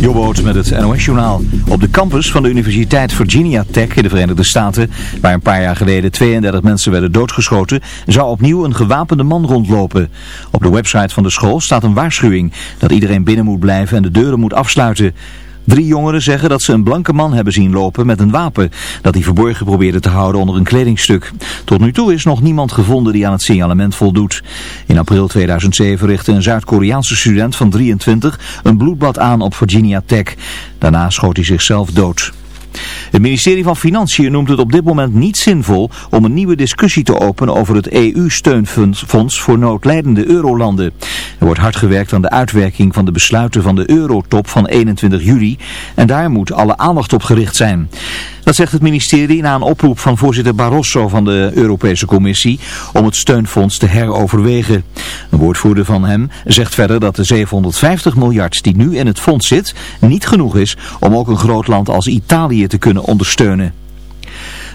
Jobboot met het NOS-journaal. Op de campus van de Universiteit Virginia Tech in de Verenigde Staten, waar een paar jaar geleden 32 mensen werden doodgeschoten, zou opnieuw een gewapende man rondlopen. Op de website van de school staat een waarschuwing dat iedereen binnen moet blijven en de deuren moet afsluiten. Drie jongeren zeggen dat ze een blanke man hebben zien lopen met een wapen dat hij verborgen probeerde te houden onder een kledingstuk. Tot nu toe is nog niemand gevonden die aan het signalement voldoet. In april 2007 richtte een Zuid-Koreaanse student van 23 een bloedbad aan op Virginia Tech. Daarna schoot hij zichzelf dood. Het ministerie van Financiën noemt het op dit moment niet zinvol om een nieuwe discussie te openen over het EU-steunfonds voor noodlijdende eurolanden. Er wordt hard gewerkt aan de uitwerking van de besluiten van de eurotop van 21 juli en daar moet alle aandacht op gericht zijn. Dat zegt het ministerie na een oproep van voorzitter Barroso van de Europese Commissie om het steunfonds te heroverwegen. Een woordvoerder van hem zegt verder dat de 750 miljard die nu in het fonds zit niet genoeg is om ook een groot land als Italië te kunnen ondersteunen.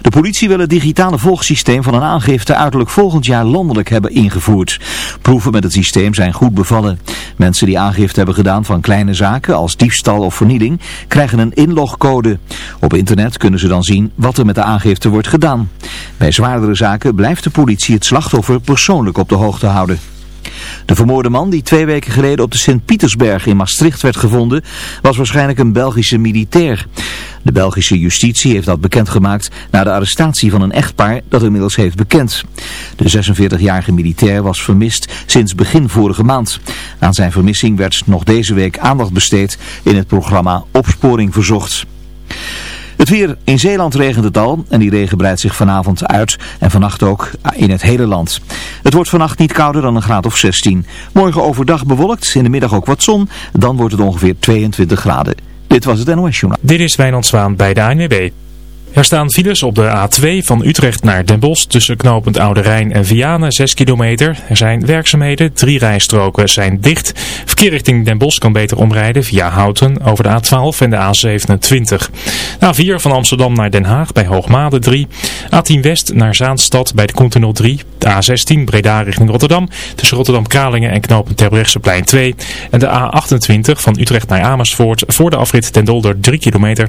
De politie wil het digitale volgsysteem van een aangifte uiterlijk volgend jaar landelijk hebben ingevoerd. Proeven met het systeem zijn goed bevallen. Mensen die aangifte hebben gedaan van kleine zaken als diefstal of vernieling krijgen een inlogcode. Op internet kunnen ze dan zien wat er met de aangifte wordt gedaan. Bij zwaardere zaken blijft de politie het slachtoffer persoonlijk op de hoogte houden. De vermoorde man die twee weken geleden op de Sint-Pietersberg in Maastricht werd gevonden, was waarschijnlijk een Belgische militair. De Belgische justitie heeft dat bekendgemaakt na de arrestatie van een echtpaar dat inmiddels heeft bekend. De 46-jarige militair was vermist sinds begin vorige maand. Aan zijn vermissing werd nog deze week aandacht besteed in het programma Opsporing Verzocht. Het weer in Zeeland regent het al en die regen breidt zich vanavond uit en vannacht ook in het hele land. Het wordt vannacht niet kouder dan een graad of 16. Morgen overdag bewolkt, in de middag ook wat zon, dan wordt het ongeveer 22 graden. Dit was het NOS Journaal. Dit is Wijnand Zwaan bij de ANWB. Er staan files op de A2 van Utrecht naar Den Bosch tussen knooppunt Oude Rijn en Vianen 6 kilometer. Er zijn werkzaamheden, drie rijstroken zijn dicht. Verkeer richting Den Bosch kan beter omrijden via Houten over de A12 en de A27. A4 van Amsterdam naar Den Haag bij Hoogmade 3. A10 West naar Zaanstad bij de Continental 3. De A16 Breda richting Rotterdam tussen Rotterdam-Kralingen en knooppunt Terbrechtseplein 2. En de A28 van Utrecht naar Amersfoort voor de afrit Den Dolder 3 kilometer.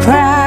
proud.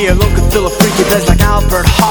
be a local Philip freak, it like Albert Hall.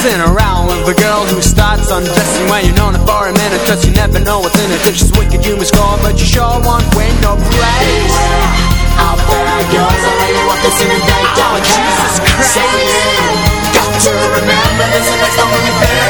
Messing around with a girl who starts undressing when you're known for a minute cause you never know what's in it. If she's wicked you must call but you sure won't win no praise out there yours, I really want this in a night oh, Jesus Christ. Say it. Got to remember this and that's the only thing?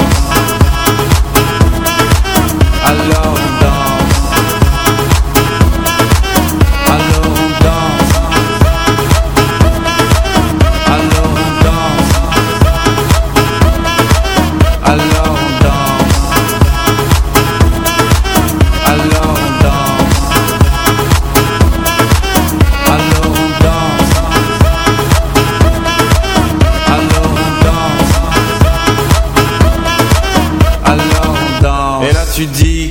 love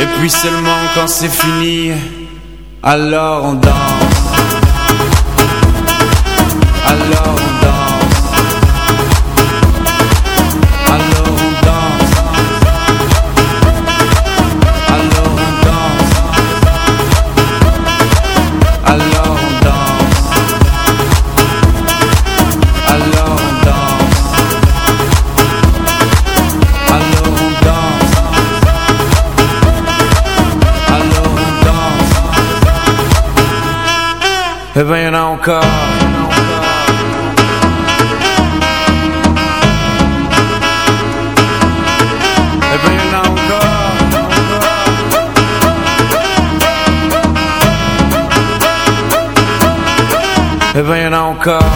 Et puis seulement quand c'est fini, alors on danse. Alors on danse. Ben y'en a encore.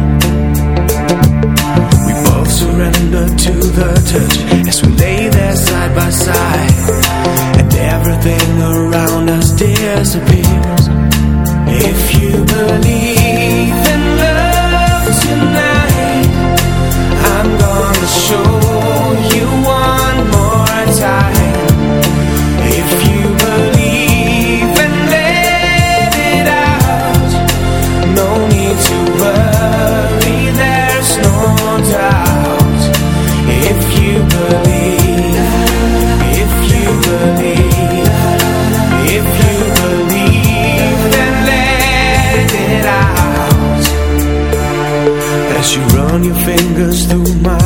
Surrender to the touch as we lay there side by side. And everything around us disappears. Fingers through my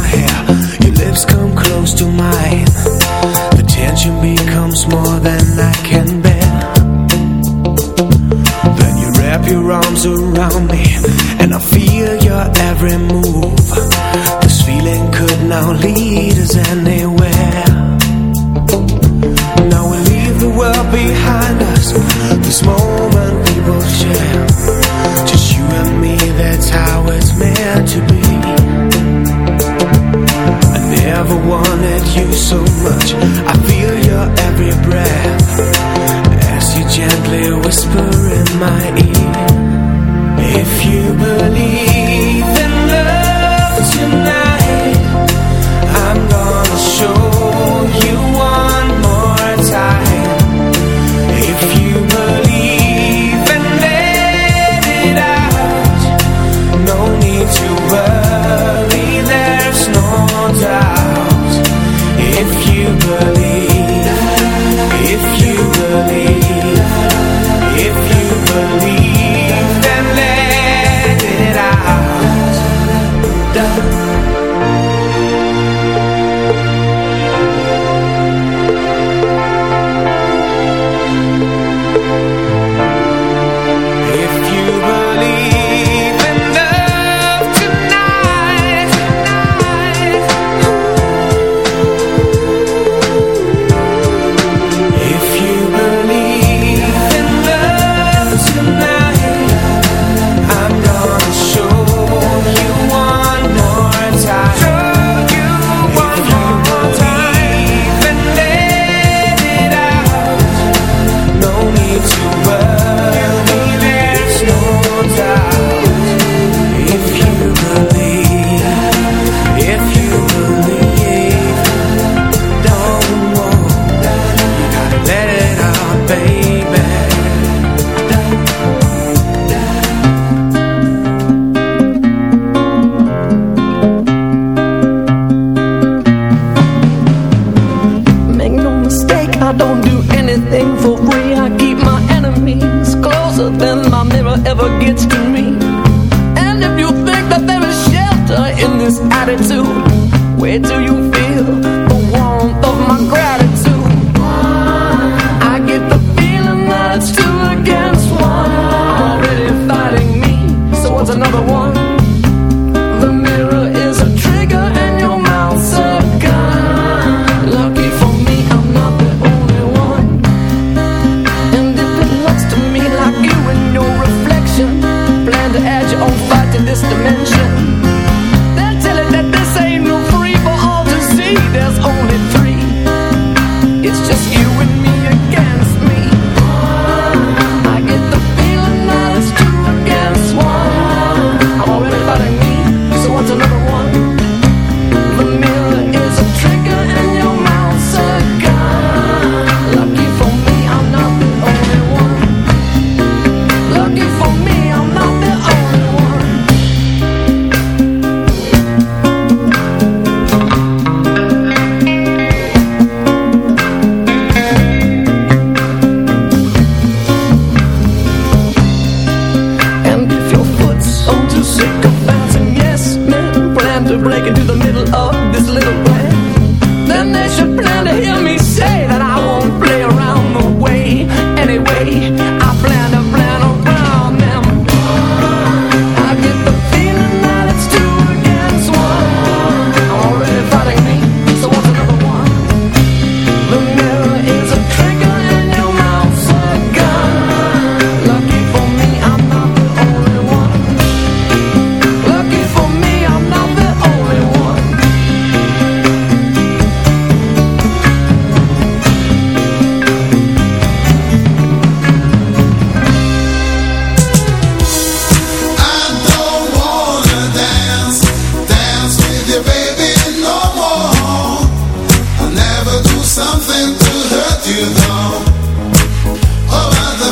baby no more. I'll never do something to hurt you, though. Oh, but the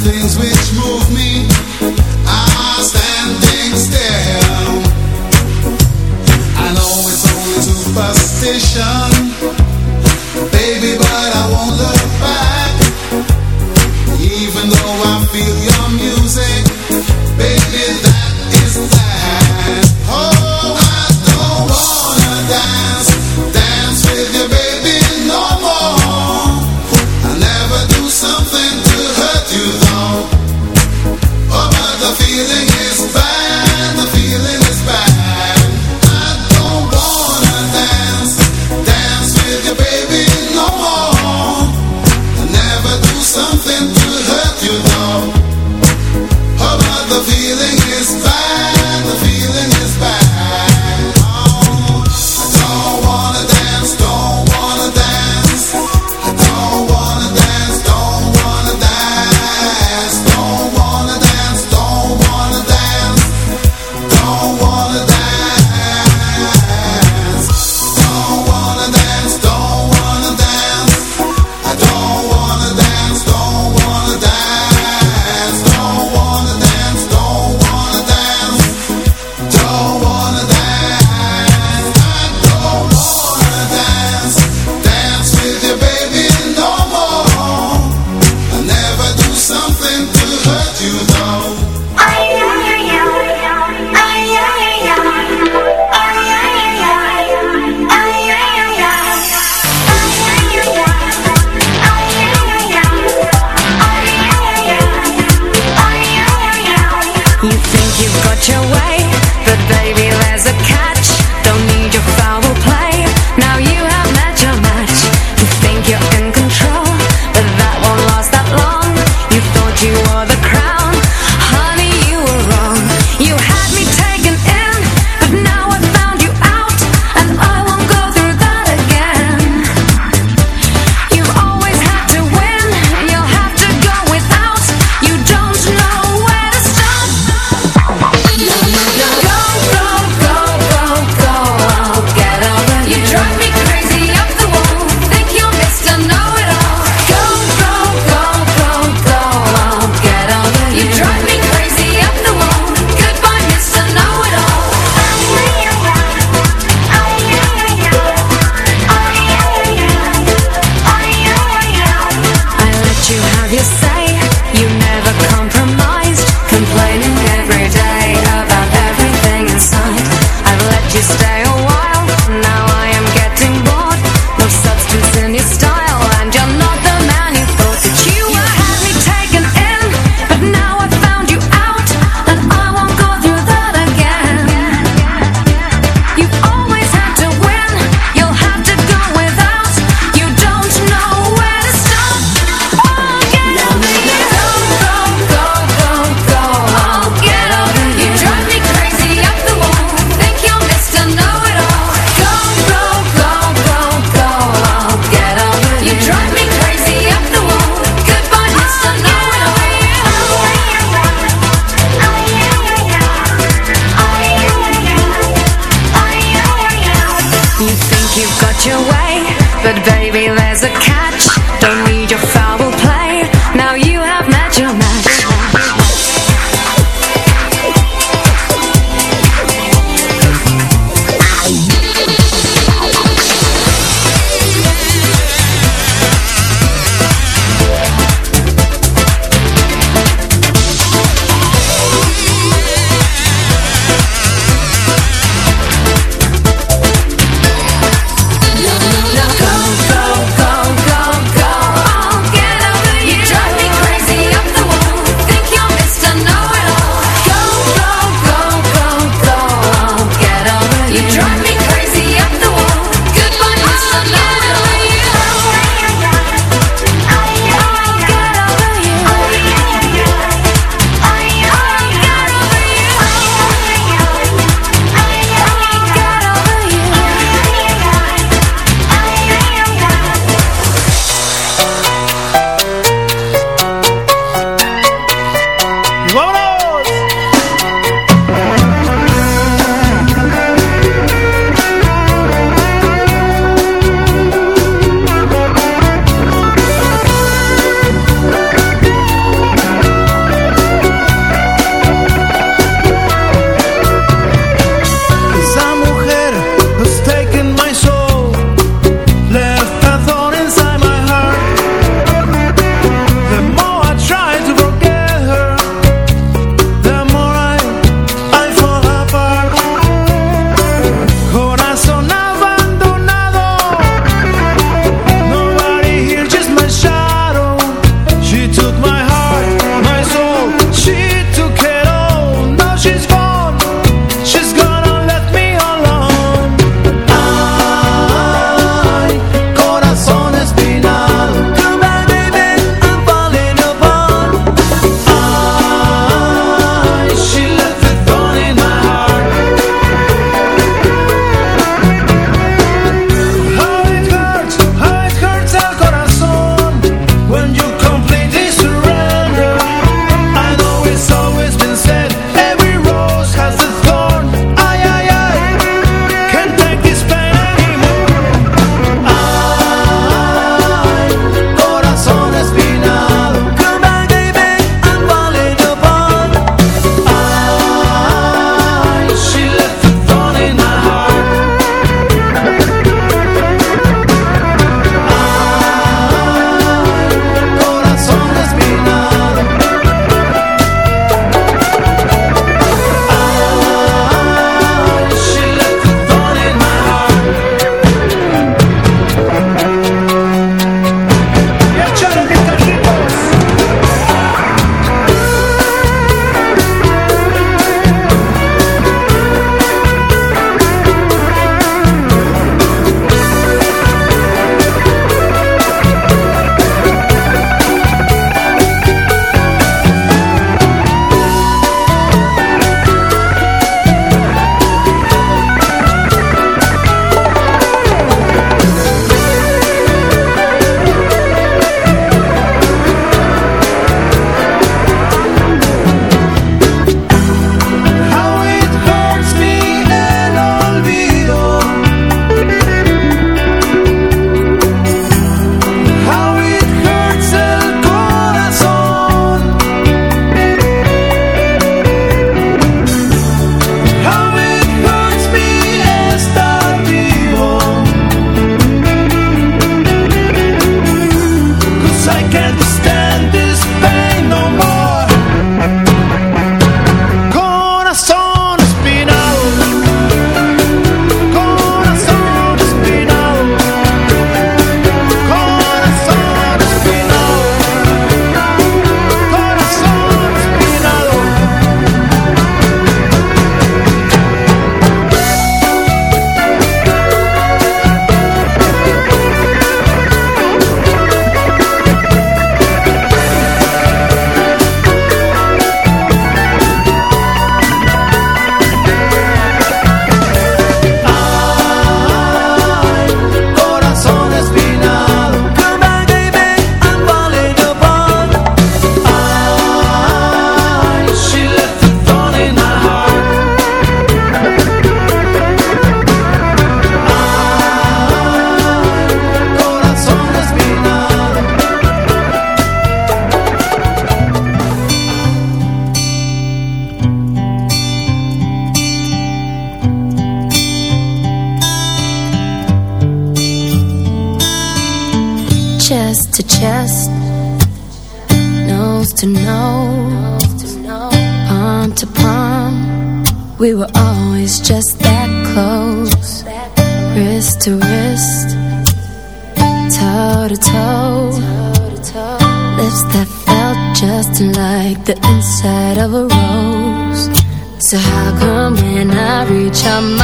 things which move me.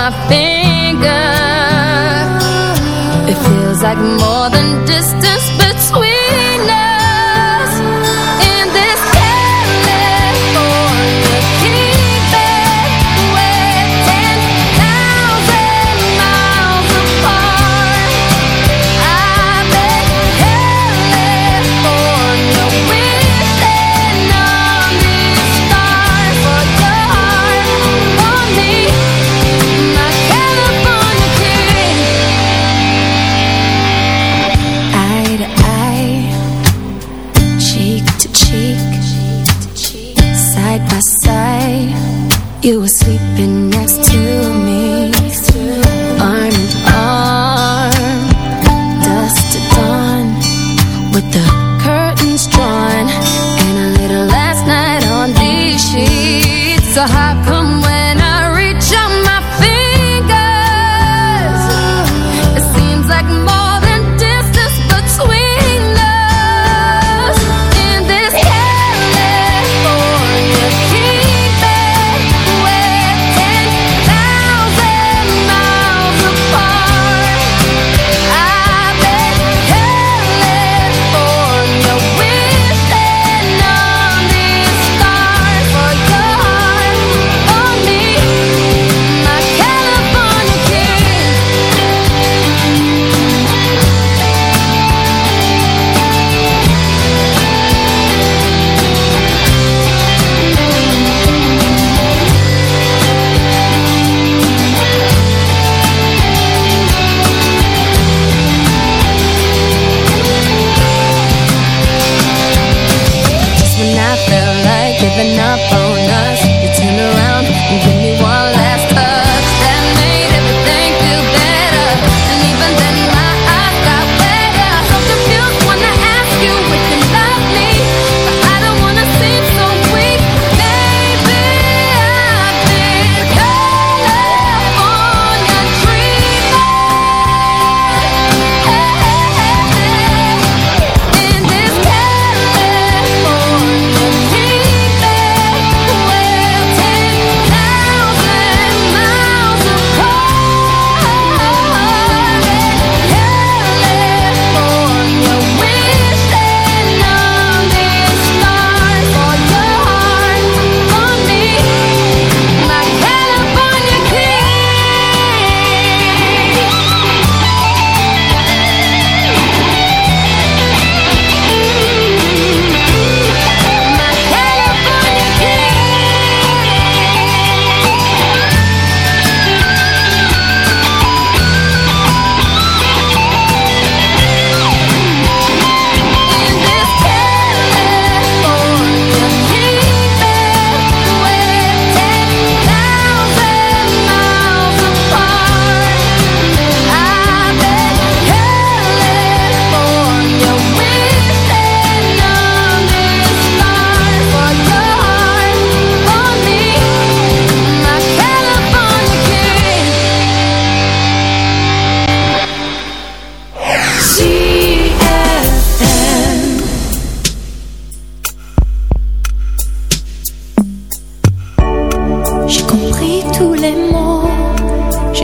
my finger. It feels like more than distance.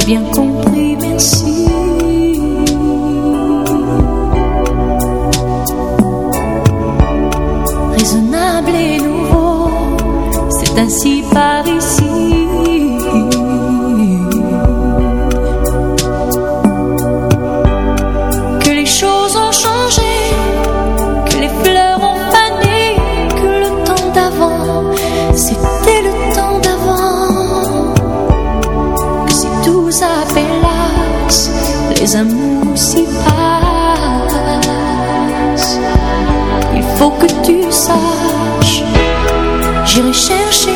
bien compris, merci. Raisonnable et nouveau, c'est ainsi Paris. 相信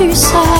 You say.